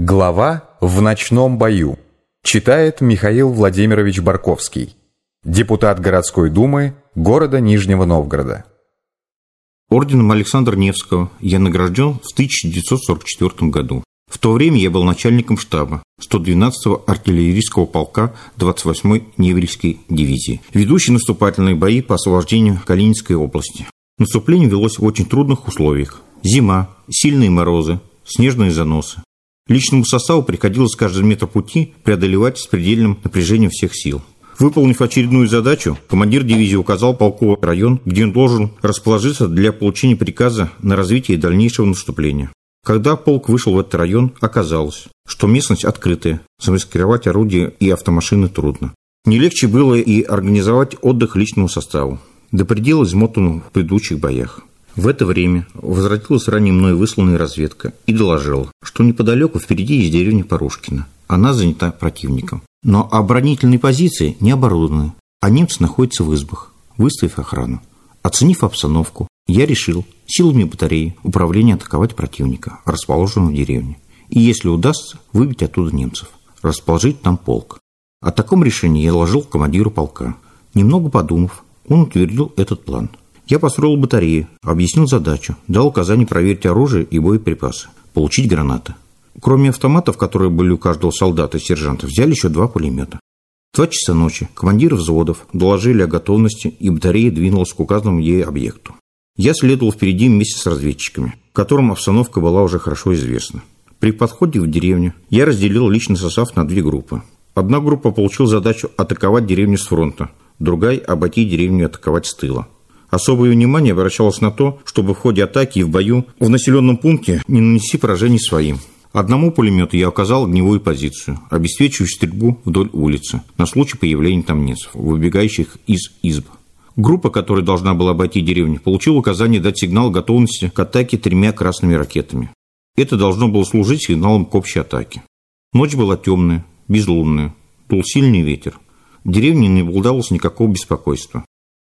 Глава «В ночном бою» читает Михаил Владимирович Барковский, депутат городской думы города Нижнего Новгорода. Орденом Александра Невского я награжден в 1944 году. В то время я был начальником штаба 112-го артиллерийского полка 28-й Невельской дивизии, ведущий наступательные бои по освобождению Калининской области. Наступление велось в очень трудных условиях. Зима, сильные морозы, снежные заносы. Личному составу приходилось каждый метр пути преодолевать с предельным напряжением всех сил. Выполнив очередную задачу, командир дивизии указал полку район, где он должен расположиться для получения приказа на развитие дальнейшего наступления. Когда полк вышел в этот район, оказалось, что местность открытая, замаскировать орудия и автомашины трудно. Не легче было и организовать отдых личному составу, до предела измотанному в предыдущих боях. В это время возвратилась ранее мной высланная разведка и доложила, что неподалеку впереди есть деревня Порушкина. Она занята противником. Но оборонительные позиции не оборудованы, а немцы находятся в избах, выставив охрану. Оценив обстановку, я решил силами батареи управления атаковать противника, расположенного в деревне. И если удастся, выбить оттуда немцев, расположить там полк. О таком решении я доложил командиру полка. Немного подумав, он утвердил этот план – я построил батарею, объяснил задачу, дал указание проверить оружие и боеприпасы, получить гранаты. Кроме автоматов, которые были у каждого солдата и сержанта, взяли еще два пулемета. два часа ночи командиры взводов доложили о готовности, и батарея двинулась к указанному ей объекту. Я следовал впереди вместе с разведчиками, которым обстановка была уже хорошо известна. При подходе в деревню я разделил личный состав на две группы. Одна группа получила задачу атаковать деревню с фронта, другая – обойти деревню и атаковать с тыла. Особое внимание обращалось на то, чтобы в ходе атаки и в бою в населенном пункте не нанести поражений своим. Одному пулемету я оказал огневую позицию, обеспечивающую стрельбу вдоль улицы на случай появления там немцев, выбегающих из изб. Группа, которая должна была обойти деревню, получила указание дать сигнал готовности к атаке тремя красными ракетами. Это должно было служить сигналом к общей атаке. Ночь была темная, безлунная, дул сильный ветер. В деревне не наблюдалось никакого беспокойства.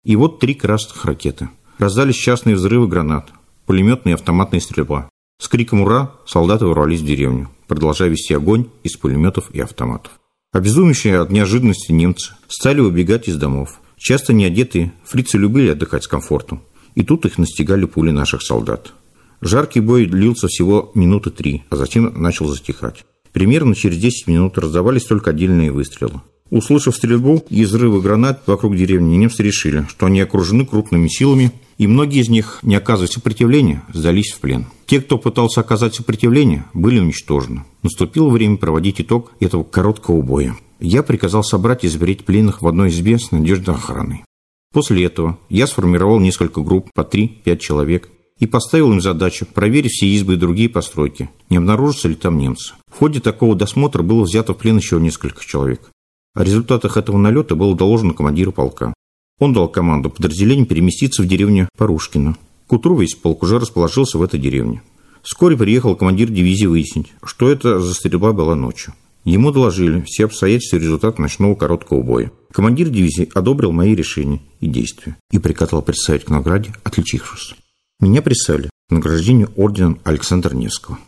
И вот три красных ракеты. Раздались частные взрывы гранат, пулеметная и автоматная стрельба. С криком «Ура!» солдаты ворвались в деревню, продолжая вести огонь из пулеметов и автоматов. Обезумевшие от неожиданности немцы стали убегать из домов. Часто неодетые фрицы любили отдыхать с комфортом. И тут их настигали пули наших солдат. Жаркий бой длился всего минуты три, а затем начал затихать. Примерно через 10 минут раздавались только отдельные выстрелы. Услышав стрельбу и взрывы гранат вокруг деревни, немцы решили, что они окружены крупными силами, и многие из них, не оказывая сопротивления, сдались в плен. Те, кто пытался оказать сопротивление, были уничтожены. Наступило время проводить итог этого короткого боя. Я приказал собрать и сберечь пленных в одной избе с надеждой охраны. После этого я сформировал несколько групп по 3-5 человек и поставил им задачу проверить все избы и другие постройки, не обнаружатся ли там немцы. В ходе такого досмотра было взято в плен еще несколько человек. О результатах этого налета было доложено командиру полка. Он дал команду подразделению переместиться в деревню Порушкино. К утру весь полк уже расположился в этой деревне. Вскоре приехал командир дивизии выяснить, что это за стрельба была ночью. Ему доложили все обстоятельства и результаты ночного короткого боя. Командир дивизии одобрил мои решения и действия и приказал представить к награде отличившихся. Меня присали к награждению орденом Александра Невского.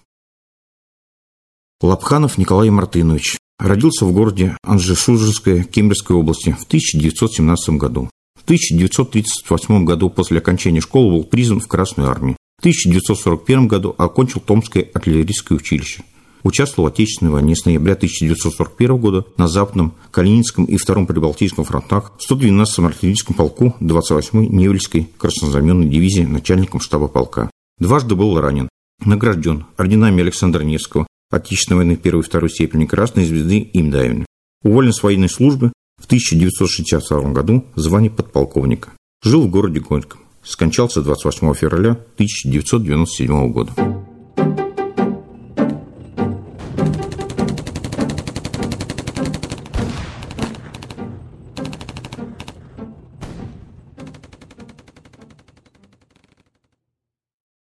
Лапханов Николай Мартынович, Родился в городе Анжешужинская Кембрийской области в 1917 году. В 1938 году после окончания школы был призван в Красную армию. В 1941 году окончил Томское артиллерийское училище. Участвовал в Отечественной войне с ноября 1941 года на Западном, Калининском и Втором Прибалтийском фронтах в 112-м артиллерийском полку 28-й Невельской краснознаменной дивизии начальником штаба полка. Дважды был ранен. Награжден орденами Александра Невского, Отечественной войны первой и второй степени Красной Звезды им Давина. Уволен с военной службы в 1962 году в звании подполковника. Жил в городе Горьком. Скончался 28 февраля 1997 года.